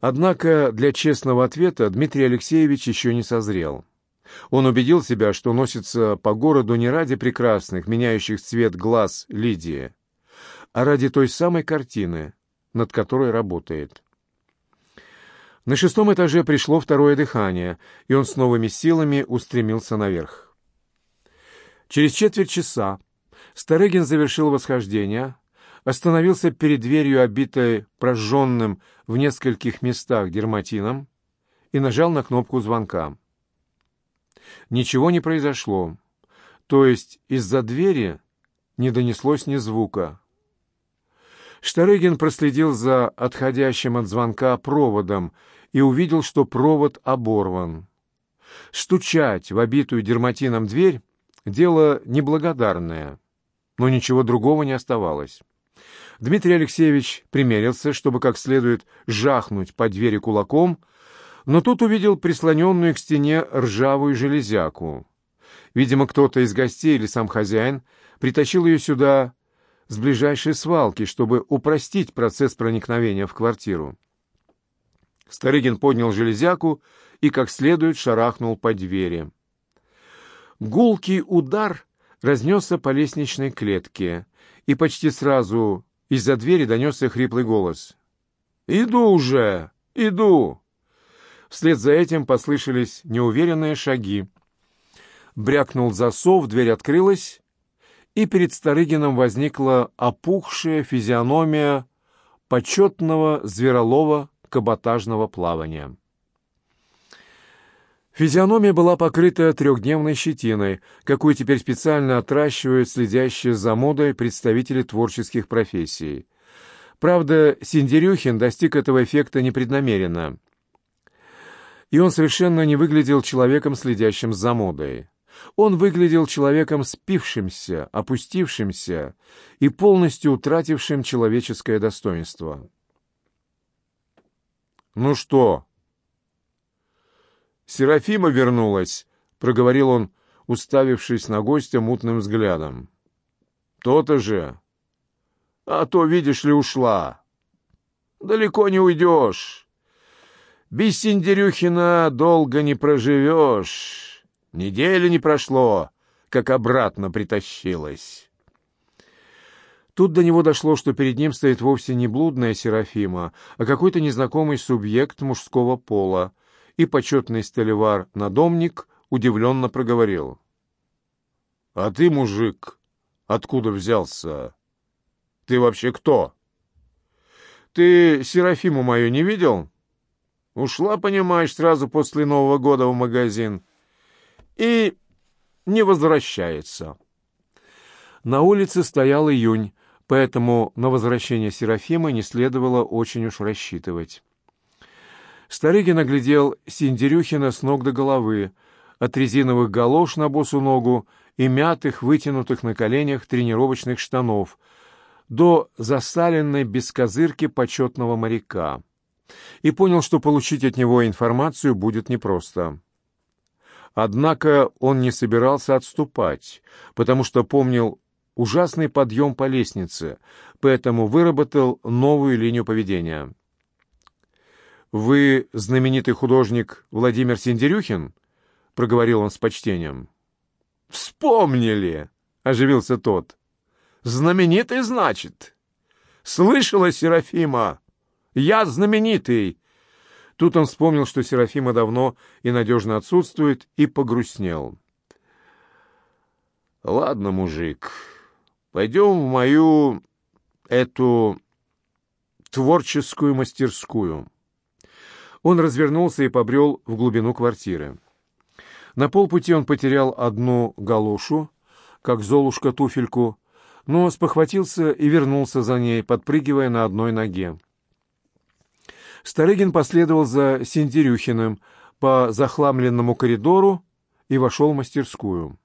Однако для честного ответа Дмитрий Алексеевич еще не созрел. Он убедил себя, что носится по городу не ради прекрасных, меняющих цвет глаз Лидии, а ради той самой картины, над которой работает. На шестом этаже пришло второе дыхание, и он с новыми силами устремился наверх. Через четверть часа Старыгин завершил восхождение, остановился перед дверью, обитой прожженным в нескольких местах дерматином, и нажал на кнопку звонка. Ничего не произошло, то есть из-за двери не донеслось ни звука. Штарыгин проследил за отходящим от звонка проводом и увидел, что провод оборван. Стучать в обитую дерматином дверь — дело неблагодарное, но ничего другого не оставалось. Дмитрий Алексеевич примерился, чтобы как следует жахнуть по двери кулаком, но тут увидел прислоненную к стене ржавую железяку. Видимо, кто-то из гостей или сам хозяин притащил ее сюда с ближайшей свалки, чтобы упростить процесс проникновения в квартиру. Старыгин поднял железяку и как следует шарахнул по двери. Гулкий удар разнесся по лестничной клетке, и почти сразу из-за двери донесся хриплый голос. «Иду уже! Иду!» Вслед за этим послышались неуверенные шаги. Брякнул засов, дверь открылась, и перед Старыгином возникла опухшая физиономия почетного зверолова каботажного плавания. Физиономия была покрыта трехдневной щетиной, какую теперь специально отращивают следящие за модой представители творческих профессий. Правда, Синдерюхин достиг этого эффекта непреднамеренно. И он совершенно не выглядел человеком, следящим за модой. Он выглядел человеком спившимся, опустившимся и полностью утратившим человеческое достоинство. «Ну что?» «Серафима вернулась», — проговорил он, уставившись на гостя мутным взглядом. «То-то же. А то, видишь ли, ушла. Далеко не уйдешь. Без Синдерюхина долго не проживешь. Недели не прошло, как обратно притащилась». Тут до него дошло, что перед ним стоит вовсе не блудная Серафима, а какой-то незнакомый субъект мужского пола, и почетный столевар-надомник удивленно проговорил. — А ты, мужик, откуда взялся? Ты вообще кто? — Ты Серафиму мою не видел? Ушла, понимаешь, сразу после Нового года в магазин. И не возвращается. На улице стоял июнь, поэтому на возвращение Серафимы не следовало очень уж рассчитывать. Старыгин оглядел Синдерюхина с ног до головы, от резиновых галош на босу ногу и мятых, вытянутых на коленях тренировочных штанов, до засаленной бескозырки почетного моряка, и понял, что получить от него информацию будет непросто. Однако он не собирался отступать, потому что помнил ужасный подъем по лестнице, поэтому выработал новую линию поведения. «Вы знаменитый художник Владимир Синдерюхин?» — проговорил он с почтением. «Вспомнили!» — оживился тот. «Знаменитый, значит?» «Слышала, Серафима? Я знаменитый!» Тут он вспомнил, что Серафима давно и надежно отсутствует, и погрустнел. «Ладно, мужик», Пойдем в мою эту творческую мастерскую». Он развернулся и побрел в глубину квартиры. На полпути он потерял одну галошу, как Золушка туфельку, но спохватился и вернулся за ней, подпрыгивая на одной ноге. Старыгин последовал за Синтерюхиным по захламленному коридору и вошел в мастерскую.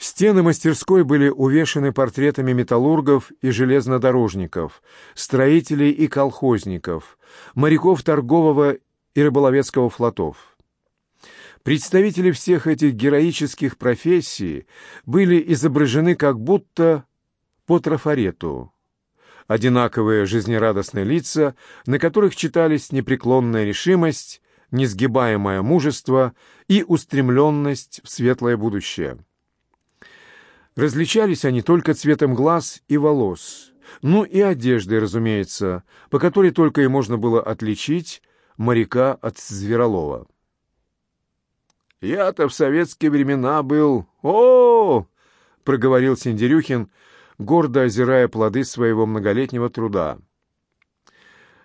Стены мастерской были увешаны портретами металлургов и железнодорожников, строителей и колхозников, моряков торгового и рыболовецкого флотов. Представители всех этих героических профессий были изображены как будто по трафарету. одинаковые жизнерадостные лица, на которых читались непреклонная решимость, несгибаемое мужество и устремленность в светлое будущее. Различались они только цветом глаз и волос, ну и одеждой, разумеется, по которой только и можно было отличить моряка от зверолова. «Я-то в советские времена был... о, проговорил Синдерюхин, гордо озирая плоды своего многолетнего труда.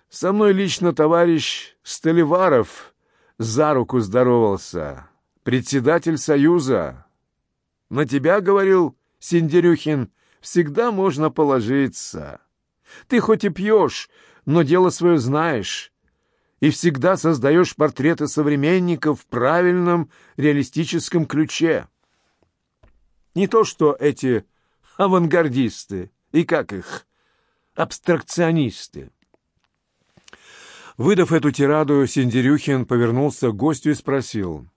«Со мной лично товарищ Столиваров за руку здоровался, председатель Союза. На тебя, — говорил Синдерюхин, — всегда можно положиться. Ты хоть и пьешь, но дело свое знаешь» и всегда создаешь портреты современников в правильном реалистическом ключе. Не то что эти авангардисты и как их, абстракционисты. Выдав эту тираду, Синдерюхин повернулся к гостю и спросил.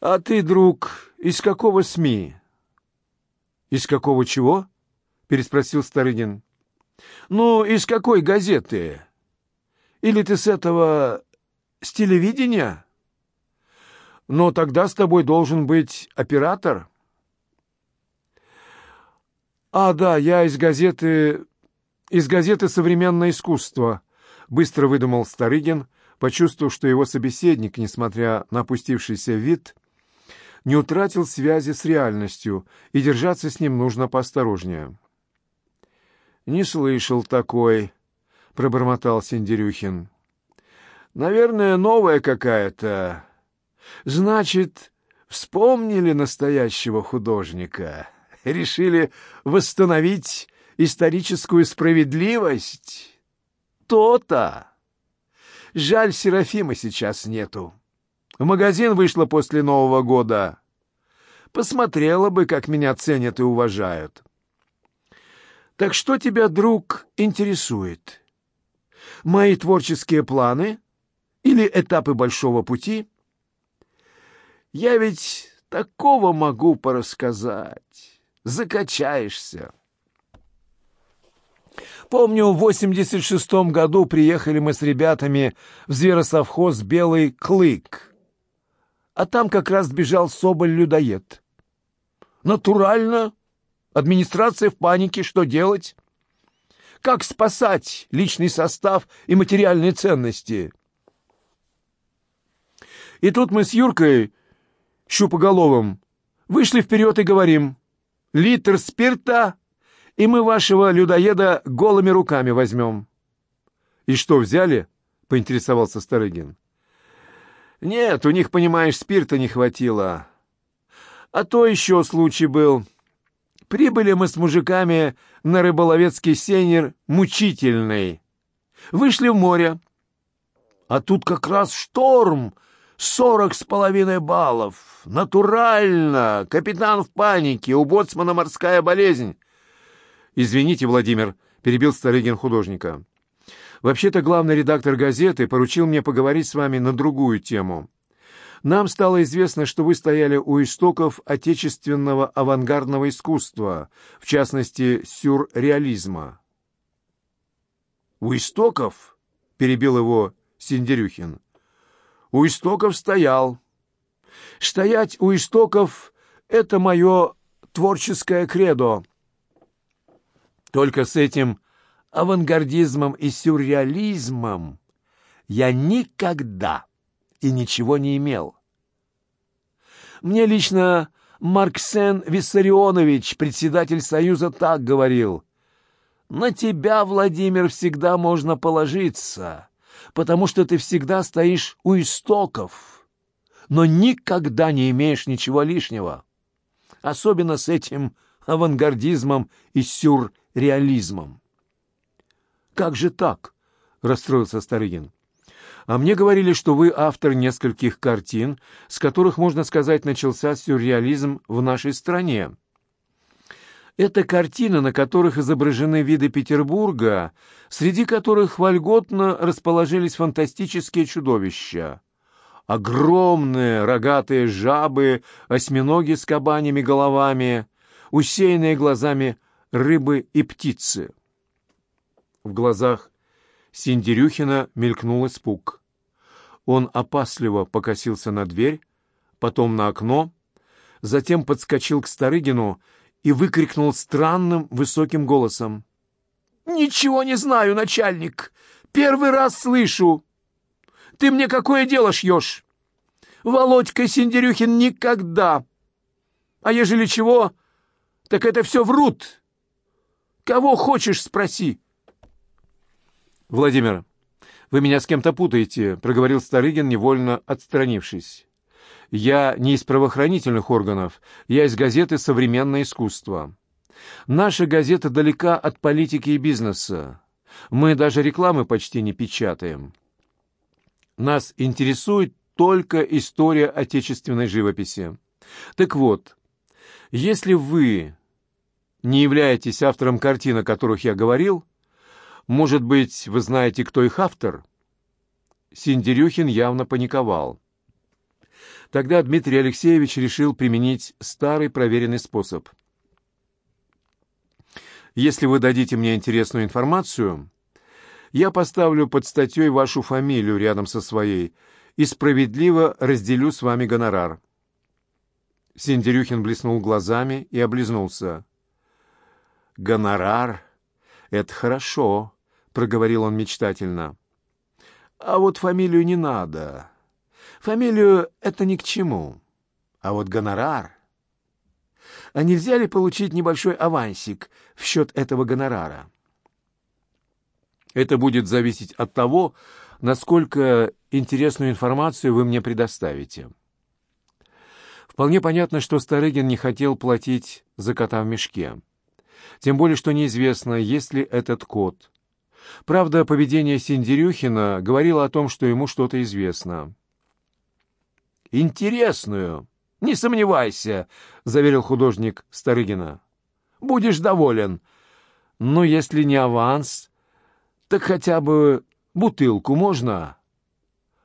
«А ты, друг, из какого СМИ?» «Из какого чего?» — переспросил Старыгин. «Ну, из какой газеты? Или ты с этого... с телевидения?» «Но тогда с тобой должен быть оператор». «А, да, я из газеты... из газеты «Современное искусство», — быстро выдумал Старыгин, почувствовав, что его собеседник, несмотря на опустившийся вид, не утратил связи с реальностью, и держаться с ним нужно поосторожнее. «Не слышал такой», — пробормотал Синдерюхин. «Наверное, новая какая-то. Значит, вспомнили настоящего художника» решили восстановить историческую справедливость? То-то! Жаль, Серафима сейчас нету. В магазин вышла после Нового года. Посмотрела бы, как меня ценят и уважают. Так что тебя, друг, интересует? Мои творческие планы или этапы большого пути? Я ведь такого могу порассказать закачаешься. Помню, в 86-м году приехали мы с ребятами в зверосовхоз «Белый клык». А там как раз бежал соболь-людоед. Натурально. Администрация в панике. Что делать? Как спасать личный состав и материальные ценности? И тут мы с Юркой Щупоголовым вышли вперед и говорим — литр спирта, и мы вашего людоеда голыми руками возьмем». «И что, взяли?» — поинтересовался Старыгин. «Нет, у них, понимаешь, спирта не хватило. А то еще случай был. Прибыли мы с мужиками на рыболовецкий сенер мучительный. Вышли в море. А тут как раз шторм, Сорок с половиной баллов. Натурально. Капитан в панике. У боцмана морская болезнь. Извините, Владимир, перебил Старыгин художника. Вообще-то главный редактор газеты поручил мне поговорить с вами на другую тему. Нам стало известно, что вы стояли у истоков отечественного авангардного искусства, в частности, сюрреализма. «У истоков?» — перебил его Синдерюхин у истоков стоял. Стоять у истоков — это мое творческое кредо. Только с этим авангардизмом и сюрреализмом я никогда и ничего не имел. Мне лично Марксен Виссарионович, председатель Союза, так говорил. «На тебя, Владимир, всегда можно положиться потому что ты всегда стоишь у истоков, но никогда не имеешь ничего лишнего. Особенно с этим авангардизмом и сюрреализмом. «Как же так?» — расстроился Старыгин. «А мне говорили, что вы автор нескольких картин, с которых, можно сказать, начался сюрреализм в нашей стране». Это картины, на которых изображены виды Петербурга, среди которых вольготно расположились фантастические чудовища. Огромные рогатые жабы, осьминоги с кабанями головами, усеянные глазами рыбы и птицы. В глазах Синдерюхина мелькнул испуг. Он опасливо покосился на дверь, потом на окно, затем подскочил к Старыгину и выкрикнул странным высоким голосом. «Ничего не знаю, начальник! Первый раз слышу! Ты мне какое дело шьешь? Володька Синдерюхин никогда! А ежели чего, так это все врут! Кого хочешь, спроси!» «Владимир, вы меня с кем-то путаете», — проговорил Старыгин, невольно отстранившись. «Я не из правоохранительных органов, я из газеты «Современное искусство». Наша газета далека от политики и бизнеса. Мы даже рекламы почти не печатаем. Нас интересует только история отечественной живописи. Так вот, если вы не являетесь автором картин, о которых я говорил, может быть, вы знаете, кто их автор? Синдерюхин явно паниковал. Тогда Дмитрий Алексеевич решил применить старый проверенный способ. Если вы дадите мне интересную информацию, я поставлю под статьей вашу фамилию рядом со своей и справедливо разделю с вами гонорар. Синдерюхин блеснул глазами и облизнулся. «Гонорар — это хорошо», — проговорил он мечтательно. «А вот фамилию не надо. Фамилию — это ни к чему. А вот гонорар...» «А нельзя ли получить небольшой авансик в счет этого гонорара?» «Это будет зависеть от того, насколько интересную информацию вы мне предоставите». Вполне понятно, что Старыгин не хотел платить за кота в мешке. Тем более, что неизвестно, есть ли этот кот. Правда, поведение Синдерюхина говорило о том, что ему что-то известно. «Интересную, не сомневайся», — заверил художник Старыгина. «Будешь доволен. Но если не аванс, так хотя бы бутылку можно?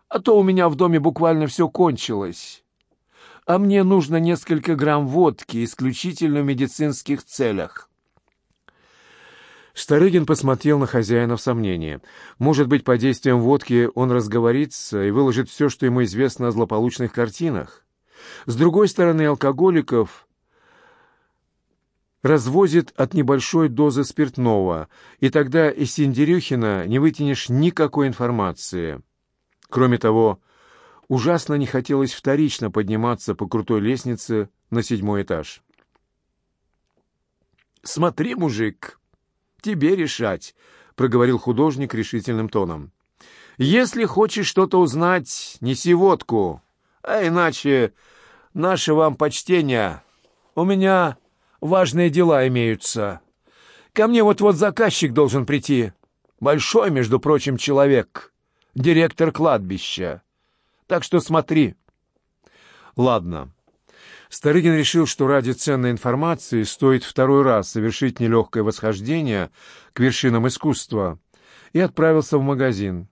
А то у меня в доме буквально все кончилось» а мне нужно несколько грамм водки исключительно в медицинских целях. Старыгин посмотрел на хозяина в сомнении. Может быть, под действием водки он разговорится и выложит все, что ему известно о злополучных картинах. С другой стороны, алкоголиков развозит от небольшой дозы спиртного, и тогда из Синдерюхина не вытянешь никакой информации. Кроме того, Ужасно не хотелось вторично подниматься по крутой лестнице на седьмой этаж. «Смотри, мужик, тебе решать», — проговорил художник решительным тоном. «Если хочешь что-то узнать, неси водку, а иначе наше вам почтение. У меня важные дела имеются. Ко мне вот-вот заказчик должен прийти. Большой, между прочим, человек, директор кладбища. Так что смотри. Ладно. Старыгин решил, что ради ценной информации стоит второй раз совершить нелегкое восхождение к вершинам искусства, и отправился в магазин.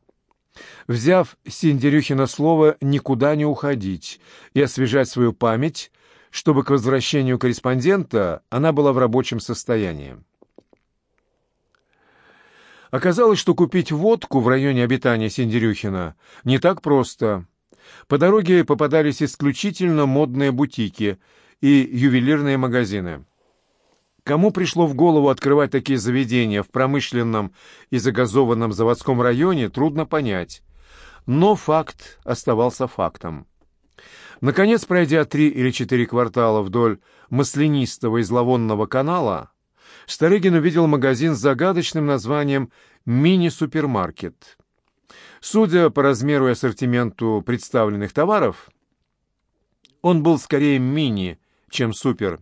Взяв Синдерюхина слово никуда не уходить и освежать свою память, чтобы к возвращению корреспондента она была в рабочем состоянии. Оказалось, что купить водку в районе обитания Синдерюхина не так просто — по дороге попадались исключительно модные бутики и ювелирные магазины. Кому пришло в голову открывать такие заведения в промышленном и загазованном заводском районе, трудно понять. Но факт оставался фактом. Наконец, пройдя три или четыре квартала вдоль маслянистого и зловонного канала, Старыгин увидел магазин с загадочным названием «Мини-супермаркет». Судя по размеру и ассортименту представленных товаров, он был скорее мини, чем супер.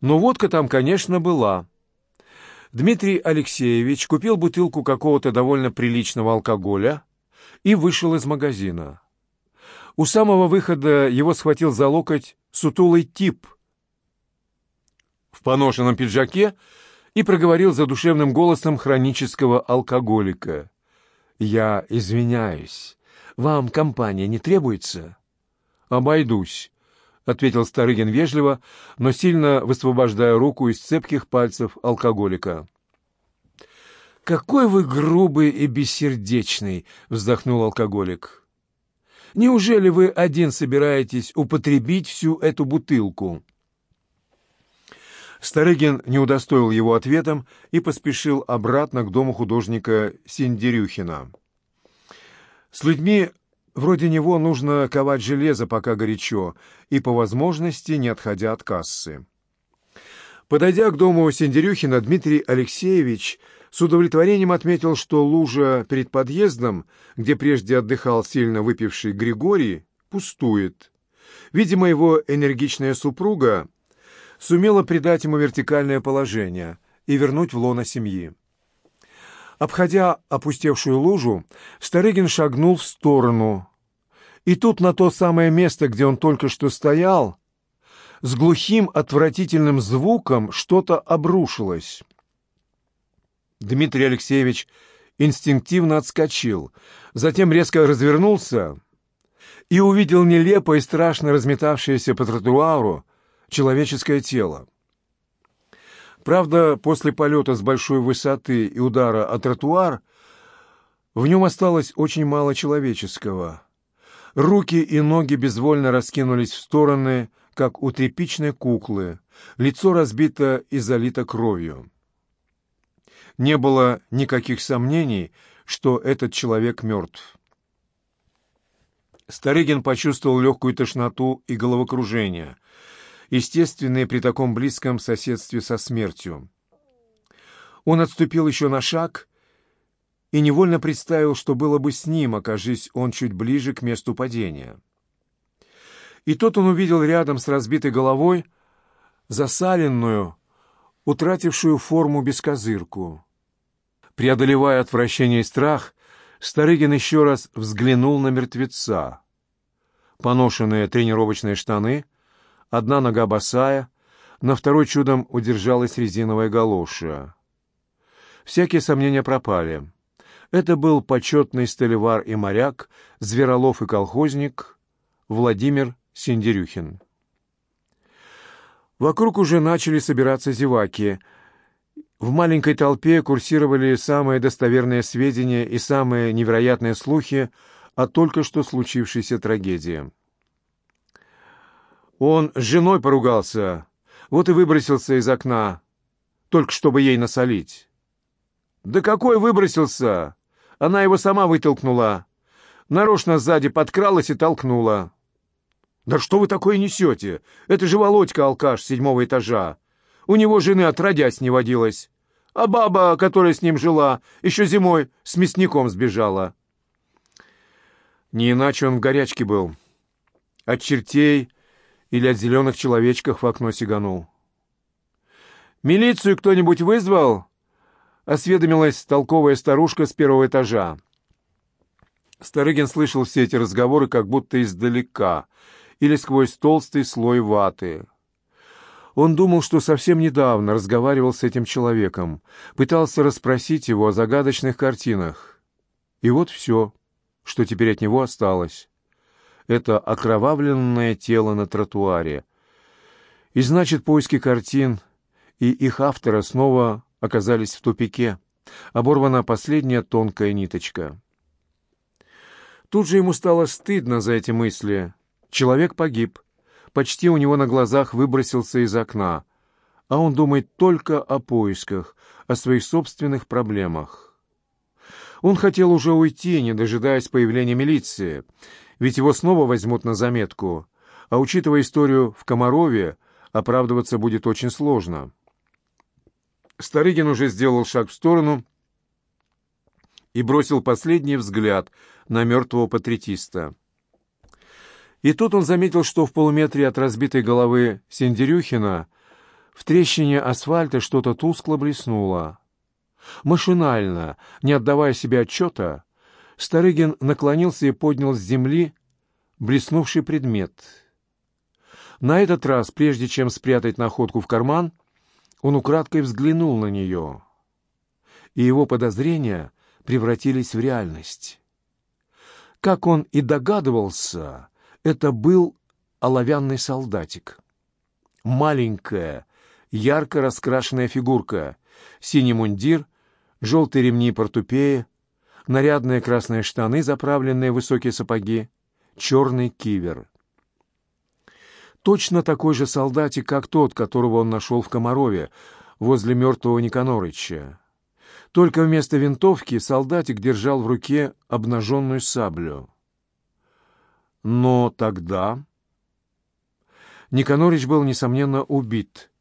Но водка там, конечно, была. Дмитрий Алексеевич купил бутылку какого-то довольно приличного алкоголя и вышел из магазина. У самого выхода его схватил за локоть сутулый тип в поношенном пиджаке и проговорил задушевным голосом хронического алкоголика. «Я извиняюсь. Вам компания не требуется?» «Обойдусь», — ответил Старыгин вежливо, но сильно высвобождая руку из цепких пальцев алкоголика. «Какой вы грубый и бессердечный!» — вздохнул алкоголик. «Неужели вы один собираетесь употребить всю эту бутылку?» Старыгин не удостоил его ответом и поспешил обратно к дому художника Синдерюхина. С людьми вроде него нужно ковать железо, пока горячо, и по возможности не отходя от кассы. Подойдя к дому Синдерюхина, Дмитрий Алексеевич с удовлетворением отметил, что лужа перед подъездом, где прежде отдыхал сильно выпивший Григорий, пустует. Видимо, его энергичная супруга сумела придать ему вертикальное положение и вернуть в лоно семьи. Обходя опустевшую лужу, Старыгин шагнул в сторону. И тут на то самое место, где он только что стоял, с глухим отвратительным звуком что-то обрушилось. Дмитрий Алексеевич инстинктивно отскочил, затем резко развернулся и увидел нелепо и страшно разметавшееся по тротуару человеческое тело. Правда, после полета с большой высоты и удара о тротуар в нем осталось очень мало человеческого. Руки и ноги безвольно раскинулись в стороны, как у тряпичной куклы, лицо разбито и залито кровью. Не было никаких сомнений, что этот человек мертв. Старыгин почувствовал легкую тошноту и головокружение, естественные при таком близком соседстве со смертью. Он отступил еще на шаг и невольно представил, что было бы с ним, окажись он чуть ближе к месту падения. И тут он увидел рядом с разбитой головой засаленную, утратившую форму бескозырку. Преодолевая отвращение и страх, Старыгин еще раз взглянул на мертвеца. Поношенные тренировочные штаны, одна нога босая, на второй чудом удержалась резиновая галоша. Всякие сомнения пропали. Это был почетный стелевар и моряк, зверолов и колхозник Владимир Синдерюхин. Вокруг уже начали собираться зеваки — в маленькой толпе курсировали самые достоверные сведения и самые невероятные слухи о только что случившейся трагедии. Он с женой поругался, вот и выбросился из окна, только чтобы ей насолить. «Да какой выбросился? Она его сама вытолкнула. Нарочно сзади подкралась и толкнула». «Да что вы такое несете? Это же Володька-алкаш седьмого этажа. У него жены отродясь не водилось. А баба, которая с ним жила, еще зимой с мясником сбежала. Не иначе он в горячке был. От чертей или от зеленых человечков в окно сиганул. «Милицию кто-нибудь вызвал?» — осведомилась толковая старушка с первого этажа. Старыгин слышал все эти разговоры как будто издалека или сквозь толстый слой ваты. Он думал, что совсем недавно разговаривал с этим человеком, пытался расспросить его о загадочных картинах. И вот все, что теперь от него осталось. Это окровавленное тело на тротуаре. И значит, поиски картин и их автора снова оказались в тупике. Оборвана последняя тонкая ниточка. Тут же ему стало стыдно за эти мысли. Человек погиб почти у него на глазах выбросился из окна, а он думает только о поисках, о своих собственных проблемах. Он хотел уже уйти, не дожидаясь появления милиции, ведь его снова возьмут на заметку, а учитывая историю в Комарове, оправдываться будет очень сложно. Старыгин уже сделал шаг в сторону и бросил последний взгляд на мертвого патриотиста. И тут он заметил, что в полуметре от разбитой головы Сендерюхина в трещине асфальта что-то тускло блеснуло. Машинально, не отдавая себе отчета, Старыгин наклонился и поднял с земли блеснувший предмет. На этот раз, прежде чем спрятать находку в карман, он украдкой взглянул на нее, и его подозрения превратились в реальность. Как он и догадывался, это был оловянный солдатик. Маленькая, ярко раскрашенная фигурка, синий мундир, желтые ремни портупеи, нарядные красные штаны, заправленные в высокие сапоги, черный кивер. Точно такой же солдатик, как тот, которого он нашел в Комарове, возле мертвого Никанорыча. Только вместо винтовки солдатик держал в руке обнаженную саблю. Но тогда... Никанорыч был, несомненно, убит.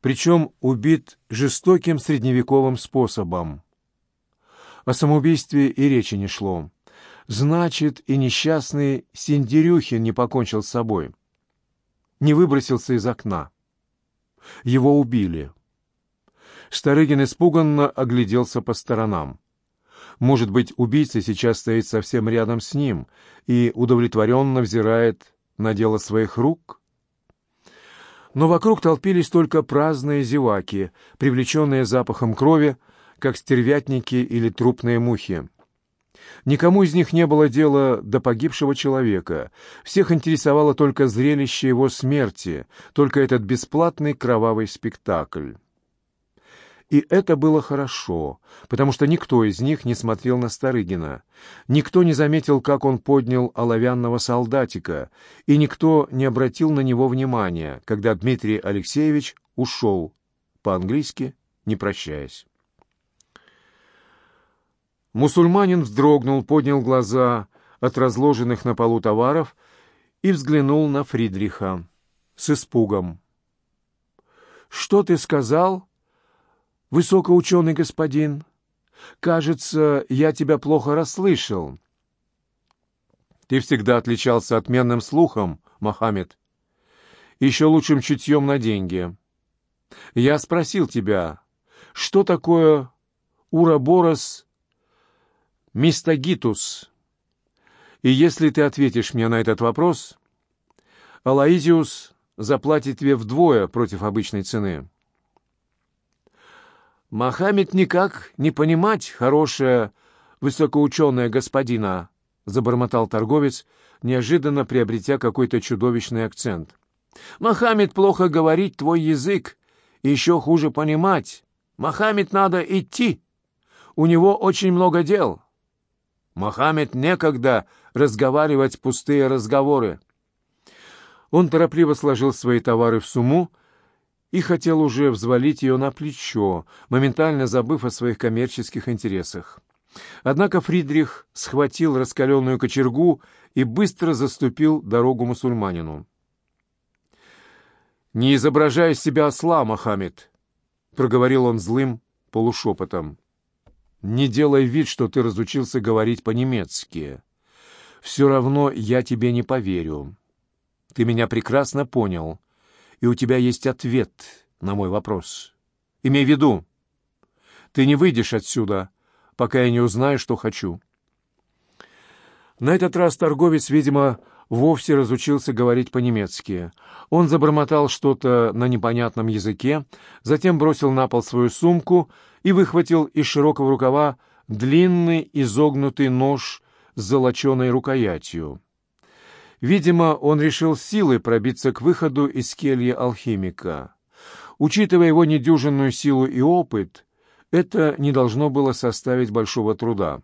Причем убит жестоким средневековым способом. О самоубийстве и речи не шло. Значит, и несчастный Синдерюхин не покончил с собой. Не выбросился из окна. Его убили. Старыгин испуганно огляделся по сторонам. Может быть, убийца сейчас стоит совсем рядом с ним и удовлетворенно взирает на дело своих рук? Но вокруг толпились только праздные зеваки, привлеченные запахом крови, как стервятники или трупные мухи. Никому из них не было дела до погибшего человека. Всех интересовало только зрелище его смерти, только этот бесплатный кровавый спектакль. И это было хорошо, потому что никто из них не смотрел на Старыгина. Никто не заметил, как он поднял оловянного солдатика, и никто не обратил на него внимания, когда Дмитрий Алексеевич ушел, по-английски не прощаясь. Мусульманин вздрогнул, поднял глаза от разложенных на полу товаров и взглянул на Фридриха с испугом. «Что ты сказал, высокоученый господин? Кажется, я тебя плохо расслышал». «Ты всегда отличался отменным слухом, Мохаммед, еще лучшим чутьем на деньги. Я спросил тебя, что такое Ураборос Мистагитус. И если ты ответишь мне на этот вопрос, Алаизиус заплатит тебе вдвое против обычной цены. Мохаммед никак не понимать, хорошая высокоученая господина, забормотал торговец, неожиданно приобретя какой-то чудовищный акцент. Мохаммед плохо говорить твой язык, и еще хуже понимать. Мохаммед надо идти. У него очень много дел. Мохаммед некогда разговаривать пустые разговоры. Он торопливо сложил свои товары в сумму и хотел уже взвалить ее на плечо, моментально забыв о своих коммерческих интересах. Однако Фридрих схватил раскаленную кочергу и быстро заступил дорогу мусульманину. «Не изображай из себя осла, Мохаммед!» — проговорил он злым полушепотом. Не делай вид, что ты разучился говорить по-немецки. Все равно я тебе не поверю. Ты меня прекрасно понял, и у тебя есть ответ на мой вопрос. Имей в виду, ты не выйдешь отсюда, пока я не узнаю, что хочу. На этот раз торговец, видимо, вовсе разучился говорить по-немецки. Он забормотал что-то на непонятном языке, затем бросил на пол свою сумку и выхватил из широкого рукава длинный изогнутый нож с золоченой рукоятью. Видимо, он решил силой пробиться к выходу из кельи алхимика. Учитывая его недюжинную силу и опыт, это не должно было составить большого труда.